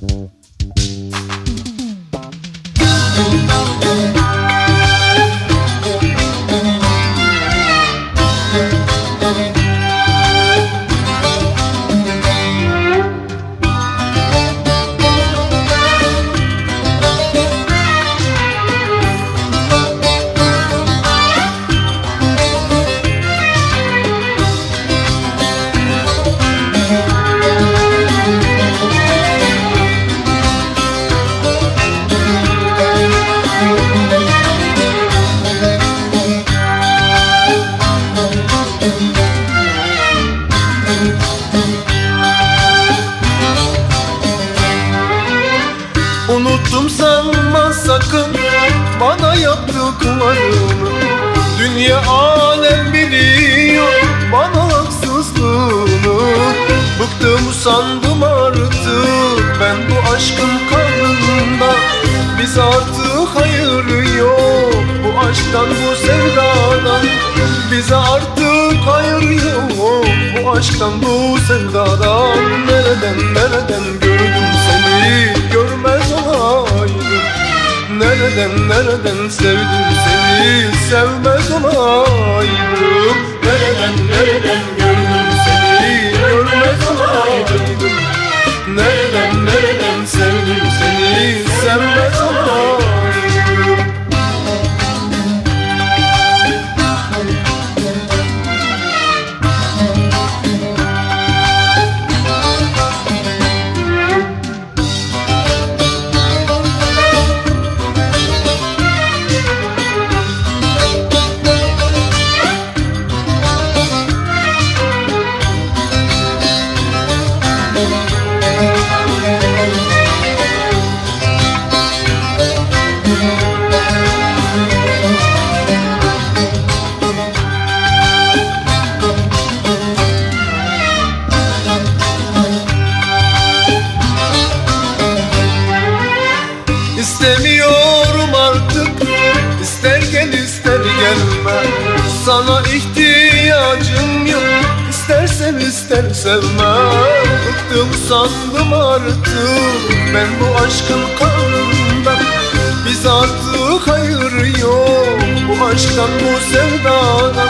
Thank you. Bana yaptıklarını Dünya alem biliyor bana haksızlığını Bıktım usandım artık. Ben bu aşkın kanında Biz artık hayır yok. Bu aşktan bu sevdadan Bize artık hayır yok. Bu aşktan bu sevdadan Nereden nereden gördüm Nereden nereden sevdim seni? Sevmez olaydım Sana ihtiyacım yok. İstersen ister sevme Bıktım sandım artık. Ben bu aşkın kanından Biz artık hayır yok. Bu aşktan bu sevdadan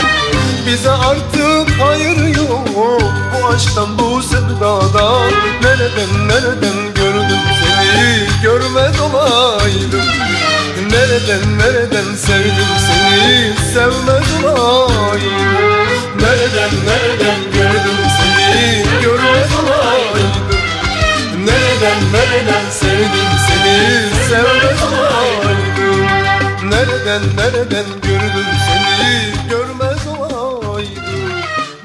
Bize artık hayır yok. Bu aşktan bu sevdadan Nereden nereden gördüm seni? Görmez olaydım. Nereden nereden sevdim seni? Sevmez Nereden gördüm seni? Görmez olaydım. Nereden nereden sevdim seni? Sevmez olaydım. Nereden nereden gördüm seni? Görmez olaydım.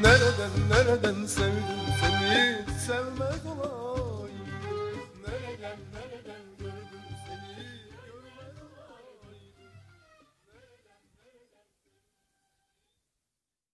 Nereden nereden sevdim seni? Sevmez olaydım